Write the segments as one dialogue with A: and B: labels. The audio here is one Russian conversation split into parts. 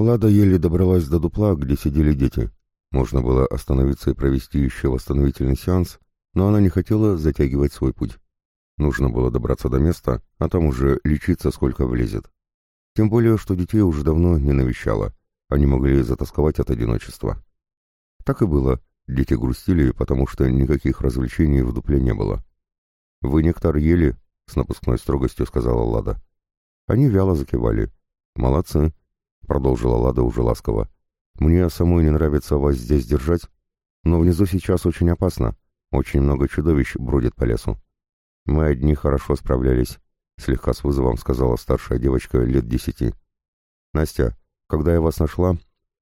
A: Лада еле добралась до дупла, где сидели дети. Можно было остановиться и провести еще восстановительный сеанс, но она не хотела затягивать свой путь. Нужно было добраться до места, а там уже лечиться сколько влезет. Тем более, что детей уже давно не навещала. Они могли затасковать от одиночества. Так и было. Дети грустили, потому что никаких развлечений в дупле не было. «Вы нектар ели?» — с напускной строгостью сказала Лада. Они вяло закивали. «Молодцы», — продолжила Лада уже ласково. «Мне самой не нравится вас здесь держать, но внизу сейчас очень опасно. Очень много чудовищ бродит по лесу. Мы одни хорошо справлялись», — слегка с вызовом сказала старшая девочка лет десяти. «Настя, когда я вас нашла,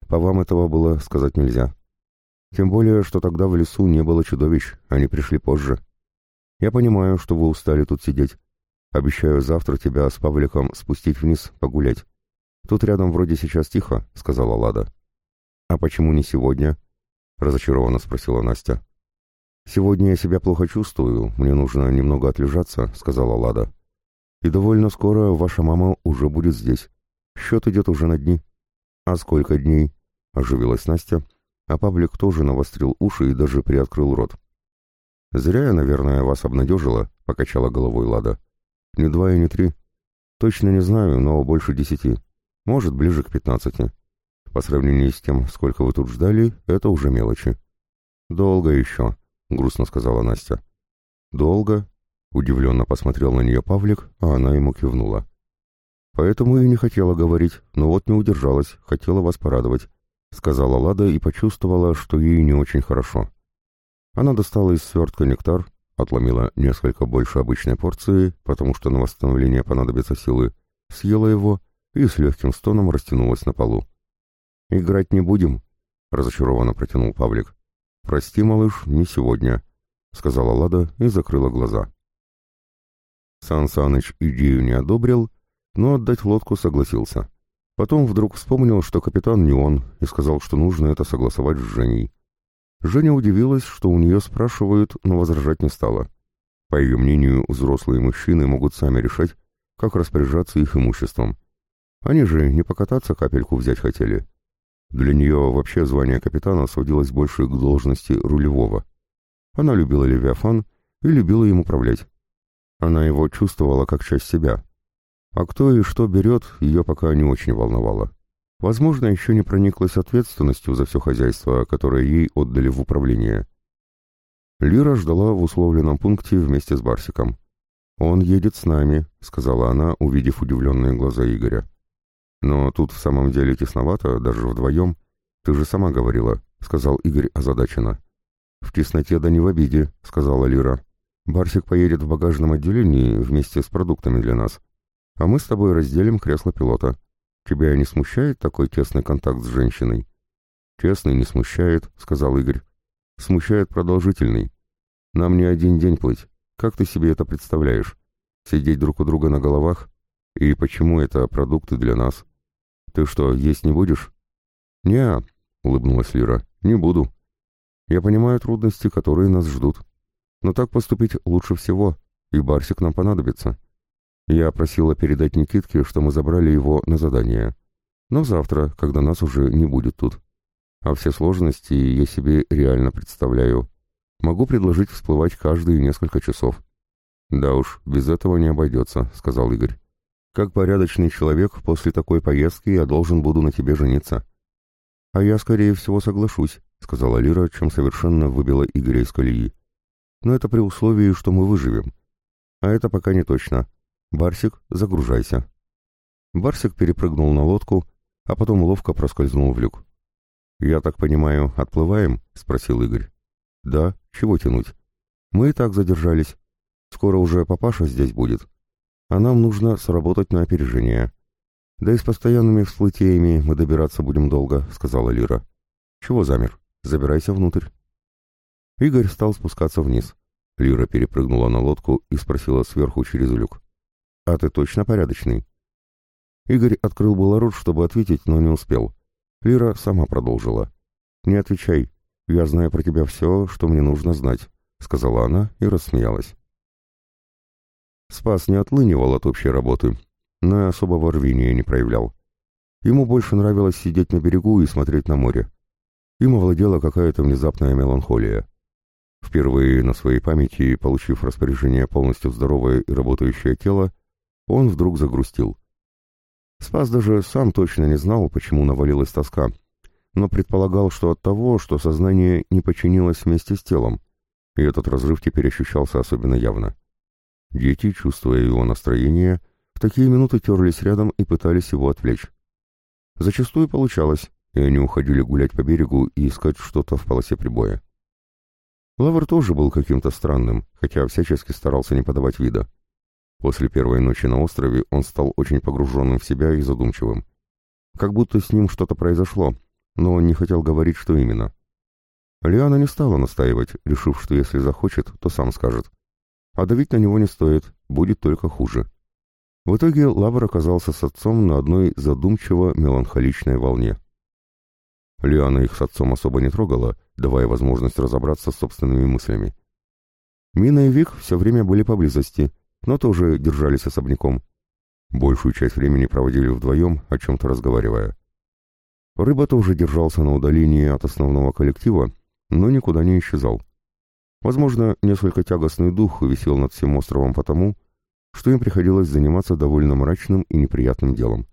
A: по вам этого было сказать нельзя. Тем более, что тогда в лесу не было чудовищ, они пришли позже. Я понимаю, что вы устали тут сидеть. Обещаю завтра тебя с Павликом спустить вниз, погулять. Тут рядом вроде сейчас тихо, — сказала Лада. А почему не сегодня? — разочарованно спросила Настя. «Сегодня я себя плохо чувствую, мне нужно немного отлежаться», — сказала Лада. «И довольно скоро ваша мама уже будет здесь. Счет идет уже на дни». «А сколько дней?» — оживилась Настя, а Павлик тоже навострил уши и даже приоткрыл рот. «Зря я, наверное, вас обнадежила», — покачала головой Лада. «Не два и не три. Точно не знаю, но больше десяти. Может, ближе к пятнадцати. По сравнению с тем, сколько вы тут ждали, это уже мелочи». «Долго еще», — грустно сказала Настя. «Долго?» — удивленно посмотрел на нее Павлик, а она ему кивнула. «Поэтому и не хотела говорить, но вот не удержалась, хотела вас порадовать», — сказала Лада и почувствовала, что ей не очень хорошо. Она достала из свертка нектар, отломила несколько больше обычной порции, потому что на восстановление понадобятся силы, съела его и с легким стоном растянулась на полу. «Играть не будем», — разочарованно протянул Павлик. «Прости, малыш, не сегодня», — сказала Лада и закрыла глаза. Сан Саныч идею не одобрил, но отдать лодку согласился. Потом вдруг вспомнил, что капитан не он, и сказал, что нужно это согласовать с Женей. Женя удивилась, что у нее спрашивают, но возражать не стала. По ее мнению, взрослые мужчины могут сами решать, как распоряжаться их имуществом. Они же не покататься капельку взять хотели. Для нее вообще звание капитана сводилось больше к должности рулевого. Она любила Левиафан и любила им управлять. Она его чувствовала как часть себя. А кто и что берет, ее пока не очень волновало. Возможно, еще не прониклась ответственностью за все хозяйство, которое ей отдали в управление. Лира ждала в условленном пункте вместе с Барсиком. «Он едет с нами», — сказала она, увидев удивленные глаза Игоря. «Но тут в самом деле тесновато, даже вдвоем. Ты же сама говорила», — сказал Игорь озадаченно. «В тесноте да не в обиде», — сказала Лира. «Барсик поедет в багажном отделении вместе с продуктами для нас, а мы с тобой разделим кресло пилота. Тебя не смущает такой тесный контакт с женщиной?» «Тесный не смущает», — сказал Игорь. «Смущает продолжительный. Нам не один день плыть. Как ты себе это представляешь? Сидеть друг у друга на головах? И почему это продукты для нас? Ты что, есть не будешь? Не, улыбнулась Лира. Не буду. Я понимаю трудности, которые нас ждут. Но так поступить лучше всего, и Барсик нам понадобится. Я просила передать Никитке, что мы забрали его на задание. Но завтра, когда нас уже не будет тут. А все сложности я себе реально представляю. Могу предложить всплывать каждые несколько часов. «Да уж, без этого не обойдется», — сказал Игорь. Как порядочный человек, после такой поездки я должен буду на тебе жениться. А я, скорее всего, соглашусь, сказала Лира, чем совершенно выбила Игоря из колеи. Но это при условии, что мы выживем. А это пока не точно. Барсик, загружайся. Барсик перепрыгнул на лодку, а потом ловко проскользнул в люк. «Я так понимаю, отплываем?» — спросил Игорь. «Да, чего тянуть? Мы и так задержались. Скоро уже папаша здесь будет а нам нужно сработать на опережение. Да и с постоянными всплытиями мы добираться будем долго, сказала Лира. Чего замер? Забирайся внутрь. Игорь стал спускаться вниз. Лира перепрыгнула на лодку и спросила сверху через люк. «А ты точно порядочный?» Игорь открыл было рот, чтобы ответить, но не успел. Лира сама продолжила. «Не отвечай. Я знаю про тебя все, что мне нужно знать», — сказала она и рассмеялась. Спас не отлынивал от общей работы, но и особого рвения не проявлял. Ему больше нравилось сидеть на берегу и смотреть на море. Им овладела какая-то внезапная меланхолия. Впервые на своей памяти, получив распоряжение полностью здоровое и работающее тело, он вдруг загрустил. Спас даже сам точно не знал, почему навалилась тоска, но предполагал, что от того, что сознание не подчинилось вместе с телом, и этот разрыв теперь ощущался особенно явно. Дети, чувствуя его настроение, в такие минуты терлись рядом и пытались его отвлечь. Зачастую получалось, и они уходили гулять по берегу и искать что-то в полосе прибоя. Лавр тоже был каким-то странным, хотя всячески старался не подавать вида. После первой ночи на острове он стал очень погруженным в себя и задумчивым. Как будто с ним что-то произошло, но он не хотел говорить, что именно. Лиана не стала настаивать, решив, что если захочет, то сам скажет. А давить на него не стоит, будет только хуже. В итоге Лавр оказался с отцом на одной задумчиво-меланхоличной волне. Лиана их с отцом особо не трогала, давая возможность разобраться с собственными мыслями. Мина и Вик все время были поблизости, но тоже держались особняком. Большую часть времени проводили вдвоем, о чем-то разговаривая. Рыба тоже держался на удалении от основного коллектива, но никуда не исчезал. Возможно, несколько тягостный дух висел над всем островом потому, что им приходилось заниматься довольно мрачным и неприятным делом.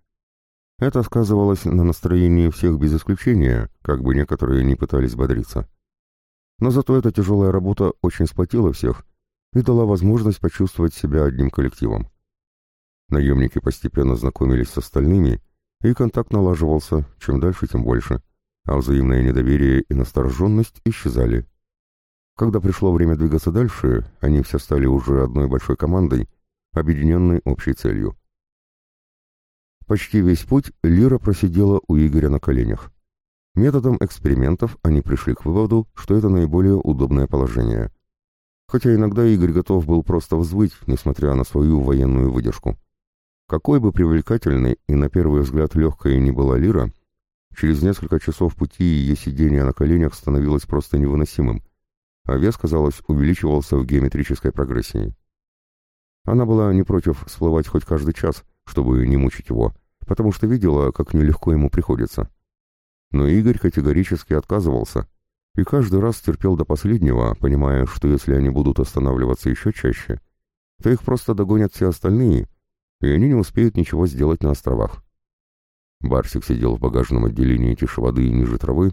A: Это сказывалось на настроении всех без исключения, как бы некоторые не пытались бодриться. Но зато эта тяжелая работа очень сплотила всех и дала возможность почувствовать себя одним коллективом. Наемники постепенно знакомились с остальными, и контакт налаживался, чем дальше, тем больше, а взаимное недоверие и настороженность исчезали. Когда пришло время двигаться дальше, они все стали уже одной большой командой, объединенной общей целью. Почти весь путь Лира просидела у Игоря на коленях. Методом экспериментов они пришли к выводу, что это наиболее удобное положение хотя иногда Игорь готов был просто взвыть, несмотря на свою военную выдержку. Какой бы привлекательной и на первый взгляд легкой ни была Лира, через несколько часов пути ее сидение на коленях становилось просто невыносимым, а вес, казалось, увеличивался в геометрической прогрессии. Она была не против всплывать хоть каждый час, чтобы не мучить его, потому что видела, как нелегко ему приходится. Но Игорь категорически отказывался, и каждый раз терпел до последнего, понимая, что если они будут останавливаться еще чаще, то их просто догонят все остальные, и они не успеют ничего сделать на островах. Барсик сидел в багажном отделении тише воды и ниже травы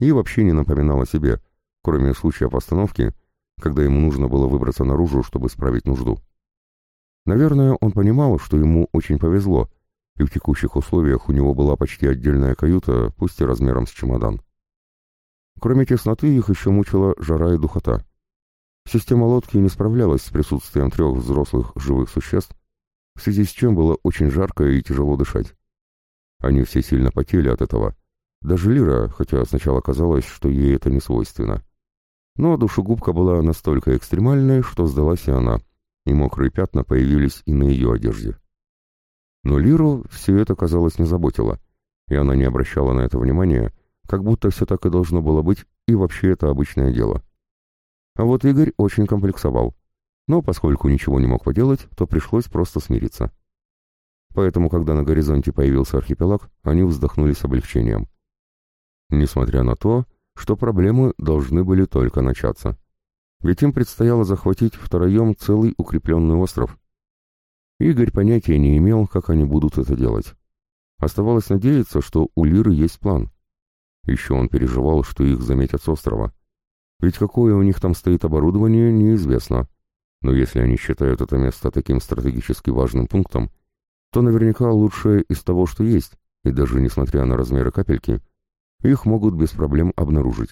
A: и вообще не напоминал о себе, кроме случая постановки, когда ему нужно было выбраться наружу, чтобы справить нужду. Наверное, он понимал, что ему очень повезло, и в текущих условиях у него была почти отдельная каюта, пусть и размером с чемодан. Кроме тесноты их еще мучила жара и духота. Система лодки не справлялась с присутствием трех взрослых живых существ, в связи с чем было очень жарко и тяжело дышать. Они все сильно потели от этого. Даже Лира, хотя сначала казалось, что ей это не свойственно. Но душегубка была настолько экстремальной, что сдалась и она, и мокрые пятна появились и на ее одежде. Но Лиру все это, казалось, не заботило, и она не обращала на это внимания, как будто все так и должно было быть, и вообще это обычное дело. А вот Игорь очень комплексовал. Но поскольку ничего не мог поделать, то пришлось просто смириться. Поэтому, когда на горизонте появился архипелаг, они вздохнули с облегчением. Несмотря на то, что проблемы должны были только начаться. Ведь им предстояло захватить втроем целый укрепленный остров. Игорь понятия не имел, как они будут это делать. Оставалось надеяться, что у Лиры есть план. Еще он переживал, что их заметят с острова. Ведь какое у них там стоит оборудование, неизвестно. Но если они считают это место таким стратегически важным пунктом, то наверняка лучшее из того, что есть, и даже несмотря на размеры капельки, их могут без проблем обнаружить.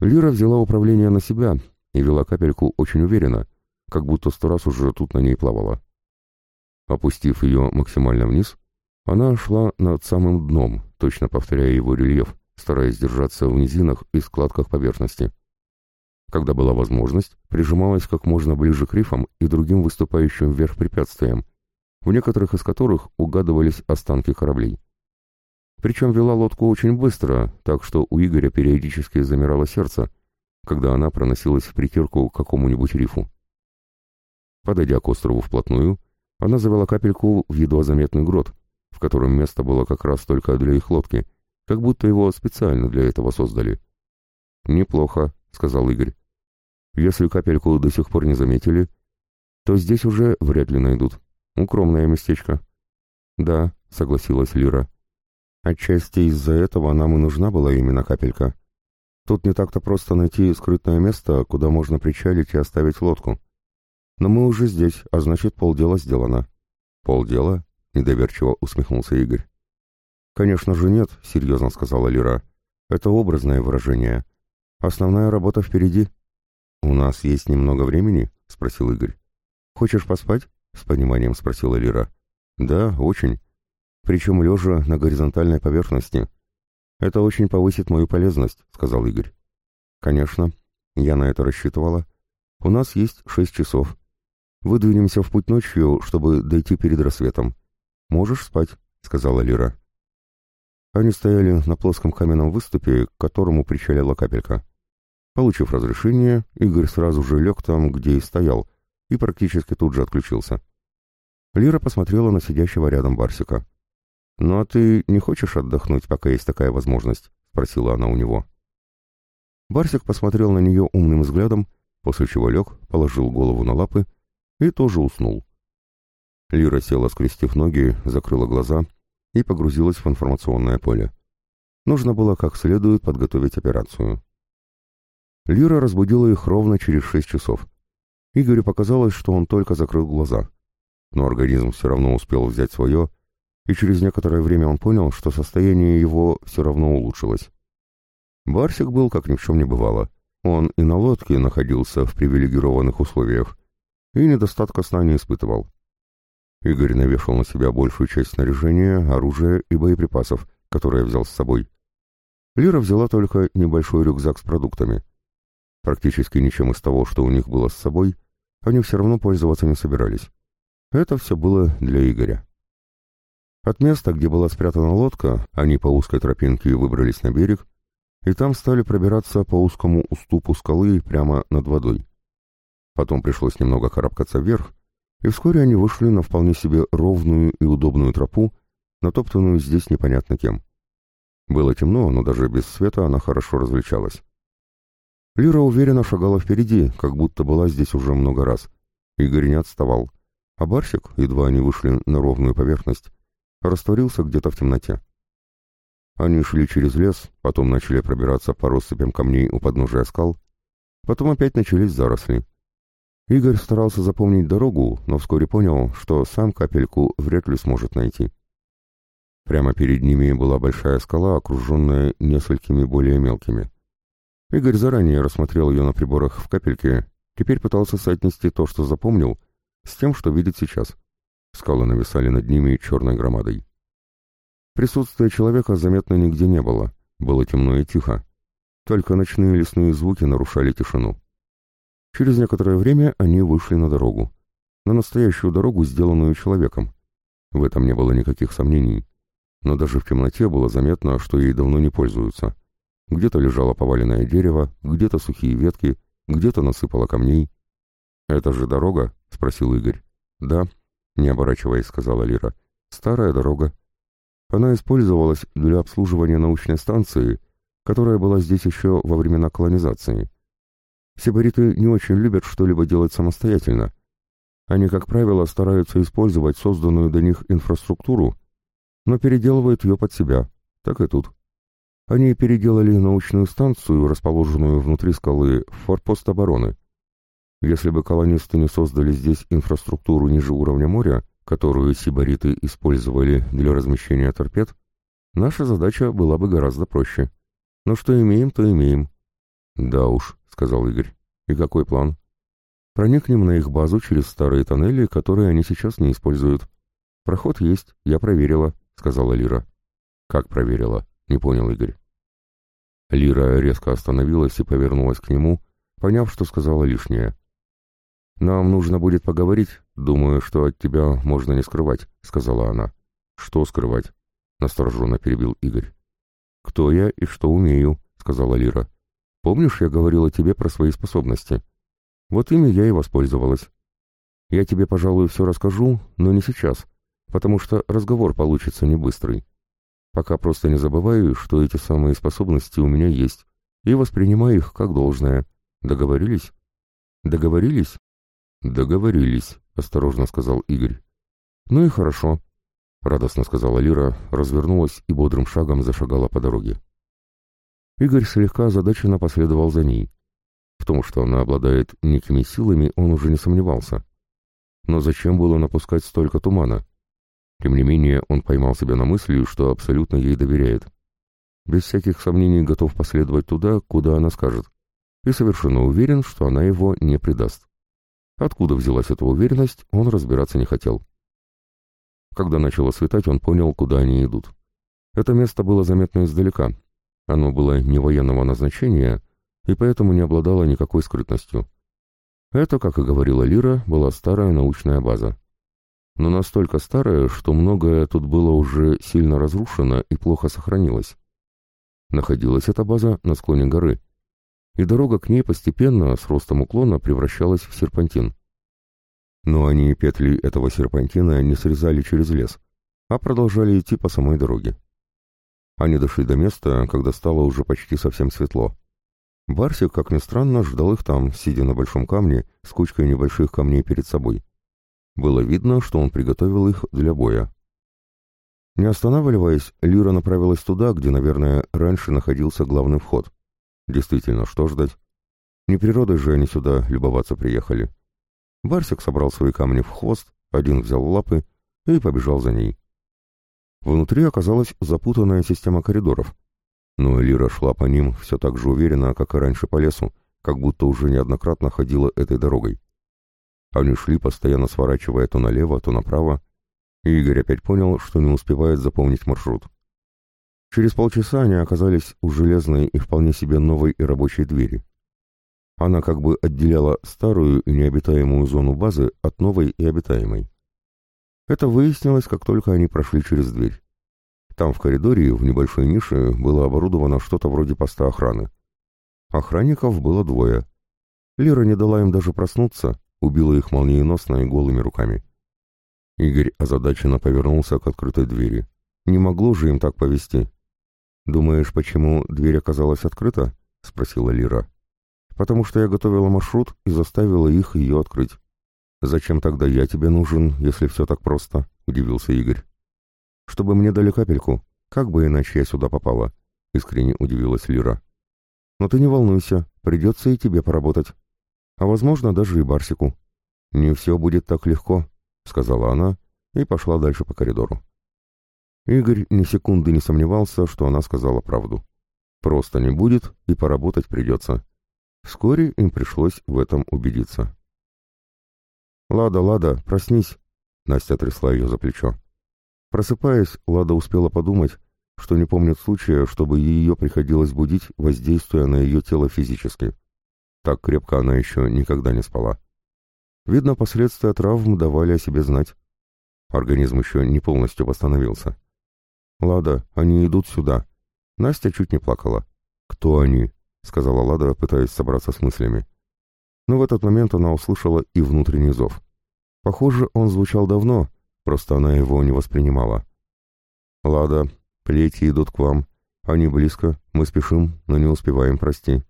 A: Лира взяла управление на себя и вела капельку очень уверенно, как будто сто раз уже тут на ней плавала. Опустив ее максимально вниз, она шла над самым дном, точно повторяя его рельеф, стараясь держаться в низинах и складках поверхности. Когда была возможность, прижималась как можно ближе к рифам и другим выступающим вверх препятствиям, в некоторых из которых угадывались останки кораблей. Причем вела лодку очень быстро, так что у Игоря периодически замирало сердце, когда она проносилась в притирку к какому-нибудь рифу. Подойдя к острову вплотную, она завела капельку в едва заметный грот, в котором место было как раз только для их лодки, как будто его специально для этого создали. «Неплохо», — сказал Игорь. «Если капельку до сих пор не заметили, то здесь уже вряд ли найдут. Укромное местечко». «Да», — согласилась Лира. «Отчасти из-за этого нам и нужна была именно капелька. Тут не так-то просто найти скрытное место, куда можно причалить и оставить лодку. Но мы уже здесь, а значит, полдела сделано». «Полдела?» — недоверчиво усмехнулся Игорь. «Конечно же нет», — серьезно сказала Лира. «Это образное выражение. Основная работа впереди». «У нас есть немного времени?» — спросил Игорь. «Хочешь поспать?» — с пониманием спросила Лира. «Да, очень. Причем лежа на горизонтальной поверхности. Это очень повысит мою полезность», — сказал Игорь. «Конечно. Я на это рассчитывала. У нас есть шесть часов. Выдвинемся в путь ночью, чтобы дойти перед рассветом. Можешь спать», — сказала Лира. Они стояли на плоском каменном выступе, к которому причаляла капелька. Получив разрешение, Игорь сразу же лег там, где и стоял, и практически тут же отключился. Лира посмотрела на сидящего рядом Барсика. «Ну а ты не хочешь отдохнуть, пока есть такая возможность?» — спросила она у него. Барсик посмотрел на нее умным взглядом, после чего лег, положил голову на лапы и тоже уснул. Лира села, скрестив ноги, закрыла глаза и погрузилась в информационное поле. Нужно было как следует подготовить операцию. Лира разбудила их ровно через шесть часов. Игорю показалось, что он только закрыл глаза. Но организм все равно успел взять свое, и через некоторое время он понял, что состояние его все равно улучшилось. Барсик был как ни в чем не бывало. Он и на лодке находился в привилегированных условиях, и недостатка сна не испытывал. Игорь навешал на себя большую часть снаряжения, оружия и боеприпасов, которые взял с собой. Лира взяла только небольшой рюкзак с продуктами. Практически ничем из того, что у них было с собой, они все равно пользоваться не собирались. Это все было для Игоря. От места, где была спрятана лодка, они по узкой тропинке выбрались на берег, и там стали пробираться по узкому уступу скалы прямо над водой. Потом пришлось немного карабкаться вверх, и вскоре они вышли на вполне себе ровную и удобную тропу, натоптанную здесь непонятно кем. Было темно, но даже без света она хорошо различалась. Лира уверенно шагала впереди, как будто была здесь уже много раз. Игорь не отставал, а Барсик, едва они вышли на ровную поверхность, растворился где-то в темноте. Они шли через лес, потом начали пробираться по россыпям камней у подножия скал, потом опять начались заросли. Игорь старался запомнить дорогу, но вскоре понял, что сам капельку вряд ли сможет найти. Прямо перед ними была большая скала, окруженная несколькими более мелкими. Игорь заранее рассмотрел ее на приборах в капельке, теперь пытался соотнести то, что запомнил, с тем, что видит сейчас. Скалы нависали над ними черной громадой. Присутствия человека заметно нигде не было, было темно и тихо. Только ночные лесные звуки нарушали тишину. Через некоторое время они вышли на дорогу. На настоящую дорогу, сделанную человеком. В этом не было никаких сомнений. Но даже в темноте было заметно, что ей давно не пользуются. Где-то лежало поваленное дерево, где-то сухие ветки, где-то насыпало камней. «Это же дорога?» — спросил Игорь. «Да», — не оборачиваясь, сказала Лира. «Старая дорога. Она использовалась для обслуживания научной станции, которая была здесь еще во времена колонизации. Сибариты не очень любят что-либо делать самостоятельно. Они, как правило, стараются использовать созданную до них инфраструктуру, но переделывают ее под себя. Так и тут. Они переделали научную станцию, расположенную внутри скалы, в форпост обороны. Если бы колонисты не создали здесь инфраструктуру ниже уровня моря, которую сибариты использовали для размещения торпед, наша задача была бы гораздо проще. Но что имеем, то имеем. Да уж, сказал Игорь. «И какой план?» «Проникнем на их базу через старые тоннели, которые они сейчас не используют. Проход есть, я проверила», — сказала Лира. «Как проверила?» — не понял Игорь. Лира резко остановилась и повернулась к нему, поняв, что сказала лишнее. «Нам нужно будет поговорить. Думаю, что от тебя можно не скрывать», — сказала она. «Что скрывать?» — настороженно перебил Игорь. «Кто я и что умею», — сказала Лира. Помнишь, я говорила тебе про свои способности? Вот ими я и воспользовалась. Я тебе, пожалуй, все расскажу, но не сейчас. потому что разговор получится не быстрый. Пока просто не забывай, что эти самые способности у меня есть, и воспринимай их как должное. Договорились? Договорились? Договорились, осторожно сказал Игорь. Ну и хорошо, радостно сказала Лира, развернулась и бодрым шагом зашагала по дороге. Игорь слегка озадаченно последовал за ней. В том, что она обладает некими силами, он уже не сомневался. Но зачем было напускать столько тумана? Тем не менее, он поймал себя на мысли, что абсолютно ей доверяет. Без всяких сомнений готов последовать туда, куда она скажет, и совершенно уверен, что она его не предаст. Откуда взялась эта уверенность, он разбираться не хотел. Когда начало светать, он понял, куда они идут. Это место было заметно издалека. Оно было не военного назначения, и поэтому не обладало никакой скрытностью. Это, как и говорила Лира, была старая научная база но настолько старая, что многое тут было уже сильно разрушено и плохо сохранилось. Находилась эта база на склоне горы, и дорога к ней постепенно, с ростом уклона, превращалась в серпантин. Но они петли этого серпантина не срезали через лес, а продолжали идти по самой дороге. Они дошли до места, когда стало уже почти совсем светло. Барсик, как ни странно, ждал их там, сидя на большом камне с кучкой небольших камней перед собой. Было видно, что он приготовил их для боя. Не останавливаясь, Лира направилась туда, где, наверное, раньше находился главный вход. Действительно, что ждать? Не природой же они сюда любоваться приехали. Барсик собрал свои камни в хвост, один взял лапы и побежал за ней. Внутри оказалась запутанная система коридоров. Но Лира шла по ним все так же уверенно, как и раньше по лесу, как будто уже неоднократно ходила этой дорогой. Они шли, постоянно сворачивая то налево, то направо, и Игорь опять понял, что не успевает запомнить маршрут. Через полчаса они оказались у железной и вполне себе новой и рабочей двери. Она как бы отделяла старую и необитаемую зону базы от новой и обитаемой. Это выяснилось, как только они прошли через дверь. Там в коридоре, в небольшой нише, было оборудовано что-то вроде поста охраны. Охранников было двое. Лера не дала им даже проснуться, убила их молниеносно и голыми руками. Игорь озадаченно повернулся к открытой двери. Не могло же им так повести. «Думаешь, почему дверь оказалась открыта?» — спросила Лира. «Потому что я готовила маршрут и заставила их ее открыть». «Зачем тогда я тебе нужен, если все так просто?» — удивился Игорь. «Чтобы мне дали капельку. Как бы иначе я сюда попала?» — искренне удивилась Лира. «Но ты не волнуйся, придется и тебе поработать а, возможно, даже и Барсику. «Не все будет так легко», — сказала она и пошла дальше по коридору. Игорь ни секунды не сомневался, что она сказала правду. Просто не будет и поработать придется. Вскоре им пришлось в этом убедиться. «Лада, Лада, проснись!» Настя трясла ее за плечо. Просыпаясь, Лада успела подумать, что не помнит случая, чтобы ее приходилось будить, воздействуя на ее тело физически. Так крепко она еще никогда не спала. Видно, последствия травм давали о себе знать. Организм еще не полностью восстановился. «Лада, они идут сюда». Настя чуть не плакала. «Кто они?» — сказала Лада, пытаясь собраться с мыслями. Но в этот момент она услышала и внутренний зов. Похоже, он звучал давно, просто она его не воспринимала. «Лада, плети идут к вам. Они близко, мы спешим, но не успеваем, прости».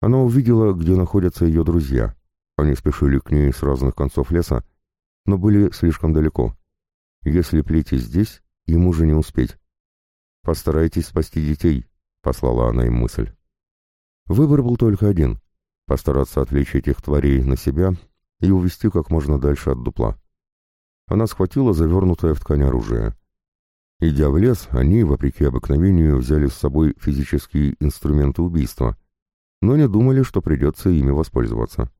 A: Она увидела, где находятся ее друзья. Они спешили к ней с разных концов леса, но были слишком далеко. Если плети здесь, ему же не успеть. «Постарайтесь спасти детей», — послала она им мысль. Выбор был только один — постараться отвлечь этих тварей на себя и увести как можно дальше от дупла. Она схватила завернутое в ткань оружие. Идя в лес, они, вопреки обыкновению, взяли с собой физические инструменты убийства — но не думали, что придется ими воспользоваться.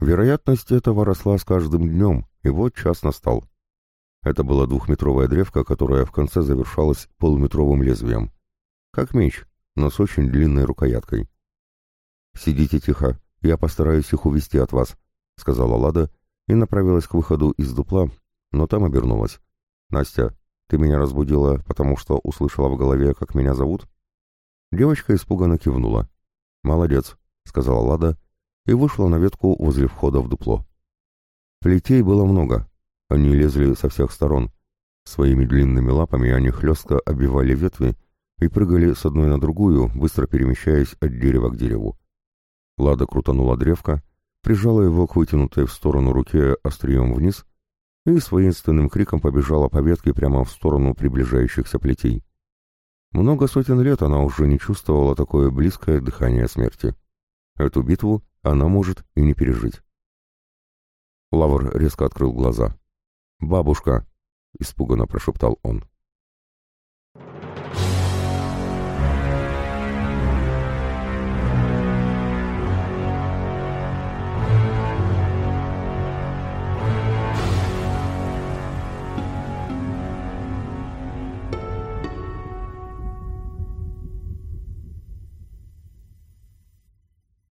A: Вероятность этого росла с каждым днем, и вот час настал. Это была двухметровая древка, которая в конце завершалась полуметровым лезвием. Как меч, но с очень длинной рукояткой. «Сидите тихо, я постараюсь их увести от вас», — сказала Лада и направилась к выходу из дупла, но там обернулась. «Настя, ты меня разбудила, потому что услышала в голове, как меня зовут?» Девочка испуганно кивнула. «Молодец», — сказала Лада и вышла на ветку возле входа в дупло. Плетей было много. Они лезли со всех сторон. Своими длинными лапами они хлестко оббивали ветви и прыгали с одной на другую, быстро перемещаясь от дерева к дереву. Лада крутанула древко, прижала его к вытянутой в сторону руке острием вниз и с воинственным криком побежала по ветке прямо в сторону приближающихся плетей. Много сотен лет она уже не чувствовала такое близкое дыхание смерти. Эту битву она может и не пережить. Лавр резко открыл глаза. «Бабушка!» — испуганно прошептал он.